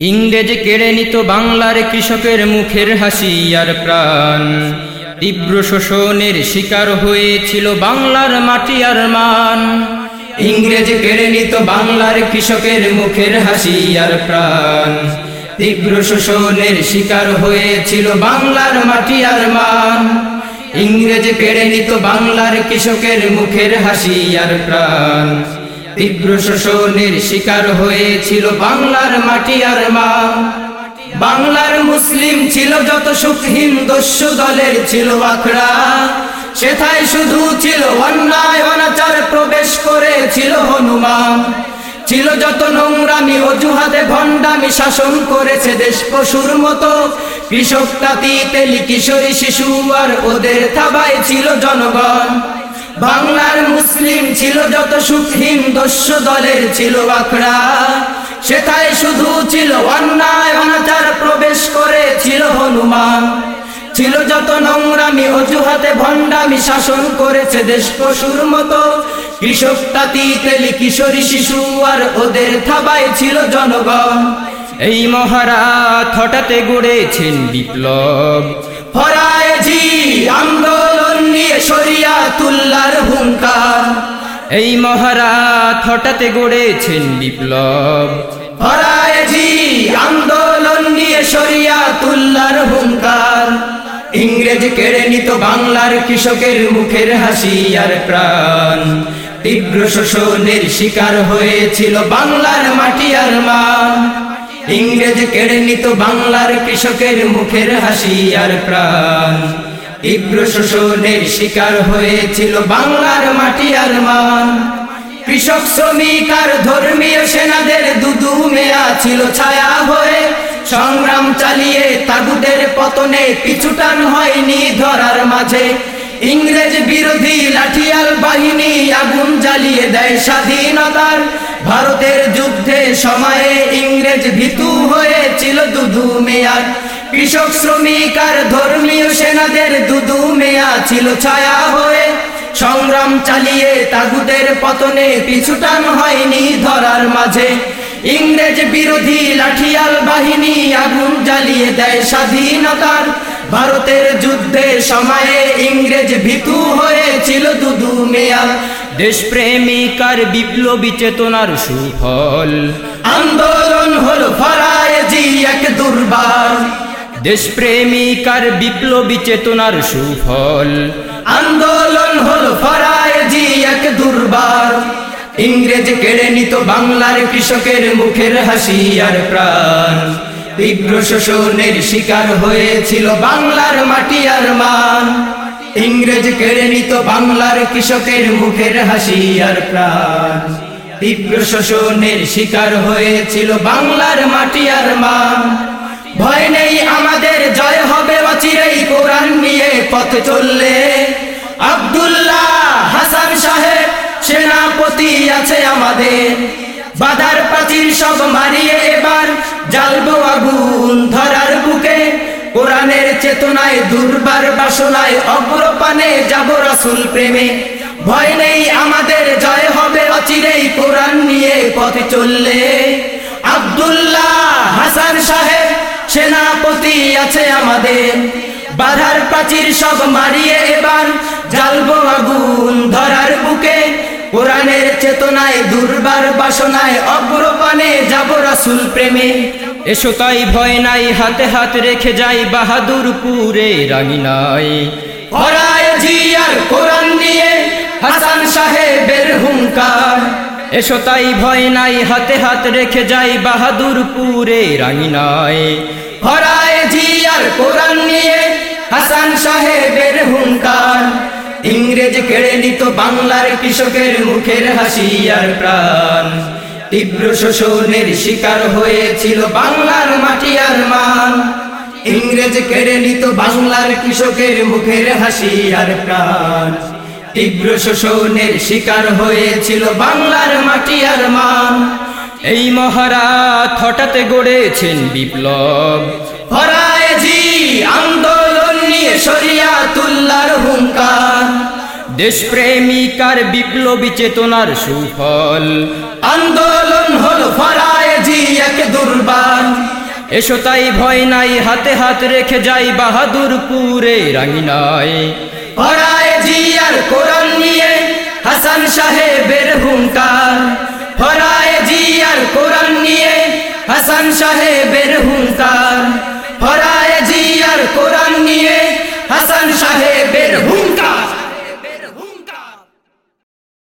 ইংরেজ কেড়ে নিত বাংলার কৃষকের মুখের হাসি আর প্রাণ। তীব্র শোষণের শিকার হয়েছিল বাংলার মাটি আর মান। ইংরেজ কেড়ে নিত বাংলার কৃষকের মুখের হাসি আর প্রাণ। তীব্র শোষণের শিকার হয়েছিল বাংলার মাটি আর মান। ইংরেজ কেড়ে নিত বাংলার কৃষকের মুখের হাসি আর প্রাণ। তীব্র শোষণের শিকার হয়েছিল বাংলার মাটি আর মা। বাংলার মুসলিম ছিল যত সুখহীন দস্যু দলের ছিল আখড়া সেথায় শুধু ছিল অন্যায়, অনাচার প্রবেশ করেছিল হনুমান। ছিল যত নোংরামি, অজুহাতে ভণ্ডামি শাসন করেছে দেশ পশুর মতো। কৃষক তাঁতি, তেলি, কিশোরী, শিশু আর ওদের থাবায় ছিল জনগণ। বাংলার মুসলিম ছিল যত সুখহীন দস্য দলের ছিল আখড়া সেটাই শুধু ছিল অন্যায়, অনাচার প্রবেশ করেছিল হনুমান। ছিল যত নোংরামি, অজুহাতে ভণ্ডামি শাসন করেছে দেশ পশুর মতো। কৃষক তাঁতি, তেলি, কিশোরী, শিশু আর ওদের থাবাই ছিল জনগণ। এই মহারাত হঠাতে গড়েছেন বিপ্লব। ফরায়জি আন্দোলন নিয়ে এই মহারাত হঠাতে গড়েছেন বিপ্লব। আন্দোলন নিয়ে সরিয়া তুল্লার হুঙ্কার। ইংরেজ কেড়ে নিত বাংলার কৃষকের মুখের হাসি আর প্রাণ। তীব্র শোষণের শিকার হয়েছিল বাংলার মাটি আর মান। ইংরেজ কেড়ে নিত বাংলার কৃষকের মুখের হাসি আর প্রাণ। তীব্র শোষণের শিকার হয়েছিল বাংলার মাটি আর মান। কৃষক, শ্রমিক আর ধর্মীয় সেনাদের দুদু মেয়া ছিল ছায়া হয়ে। সংগ্রাম চালিয়ে তাগুদের পতনে পিছুটান হয়নি ধরার মাঝে। ইংরেজ বিরোধী লাঠিয়াল বাহিনী আগুন জ্বালিয়ে দেয় স্বাধীনতার। ভারতের যুদ্ধে সময়ে ইংরেজ ভীতু হয়েছিল দুদু মেয়ার। কৃষক, শ্রমিক আর ধর্মীয় সেনাদের দুদু মেয়া ছিল ছায়া হয়ে। সংগ্রাম চালিয়ে তাগুদের পতনে পিছুটান হয়নি ধরার মাঝে। ইংরেজ বিরোধী লাঠিয়াল বাহিনী আগুন জ্বালিয়ে দেয় স্বাধীনতার। ভারতের যুদ্ধে সময়ে ইংরেজ ভীতু হয়েছিল দুদু মেয়া। দেশপ্রেমিক আর বিপ্লবী চেতনার সুফল। আন্দোলন হল ফরায়জি এক দুর্বার। দেশপ্রেমিক আর বিপ্লবী চেতনার সুফল। আন্দোলন হল ফরায়জি এক দুর্বার। ইংরেজ কেড়ে নিত বাংলার কৃষকের মুখের হাসি আর প্রাণ। তীব্র শোষণের শিকার হয়েছিল বাংলার মাটি আর মান। ইংরেজ কেড়ে নিত বাংলার কৃষকের মুখের হাসি আর প্রাণ। তীব্র শোষণের শিকার হয়েছিল বাংলার মাটি আর মান। ভয় নেই আমাদের, জয় হবে অচিরেই কোরআন নিয়ে পথ চললে। আব্দুল্লাহ হাসান সাহেব সেনাপতি আছে আমাদের। বাধার প্রাচীর সব মারিয়ে এবার জ্বালবো আগুন ধরার বুকে। কোরআনের চেতনায় দুর্বার বাসনায় অগ্রপানে যাব রাসুল প্রেমে। ভয় নেই আমাদের, জয় হবে অচিরেই কোরআন নিয়ে পথে চললে। আব্দুল্লাহ হাসান সাহেব সেনাপতি আছে আমাদের। বাধার প্রাচীর সব মারিয়ে এবার জ্বালবো আগুন ধরার বুকে। কোরআনের চেতনায় দুর্বার বাসনায় অগ্রপানে যাব রাসুল প্রেমে। এসো তাই ভয় নাই হাতে হাত রেখে যাই বাহাদুরপুরে রাঙিনাই হরায় জি আর কোরআন নিয়ে হাসান সাহেবের হুঙ্কার। এসো তাই ভয় নাই, হাতে হাত রেখে যাই বাহাদুরপুরে রাঙিনাই হরায় জি আর কোরআন নিয়ে হাসান সাহেবের হুঙ্কার। ইংরেজ কেড়ে নিত বাংলার কৃষকের মুখের হাসি আর প্রাণ। তীব্র শোষণের শিকার হয়েছিল বাংলার মাটি আর মান। ইংরেজ কেড়ে নিত বাংলার কৃষকের মুখের হাসি আর প্রাণ। তীব্র শোষণের শিকার হয়েছিল বাংলার মাটি আর মান। এই মহারাত হঠাৎ গড়েছেন বিপ্লব। হরায়জি আন্দোলন নিয়ে সরিয়া তুল্লার হুঙ্কার। দেশপ্রেমিক আর বিপ্লবী চেতনার সুফল। আন্দোলন হল ফরায়জি এক দুর্বার। এসো তাই ভয় নাই হাতে হাত রেখে যাই বাহাদুরপুরে রাঙিনায়। ফরায় জিয়ার কোরআন নিয়ে হাসান সাহেবের হুঙ্কার। ফরায় জিয়ার কোরআন নিয়ে হাসান সাহেবের হুঙ্কার। ফরায় জিয়ার কোরআন নিয়ে হাসান সাহেবের হুঙ্কার।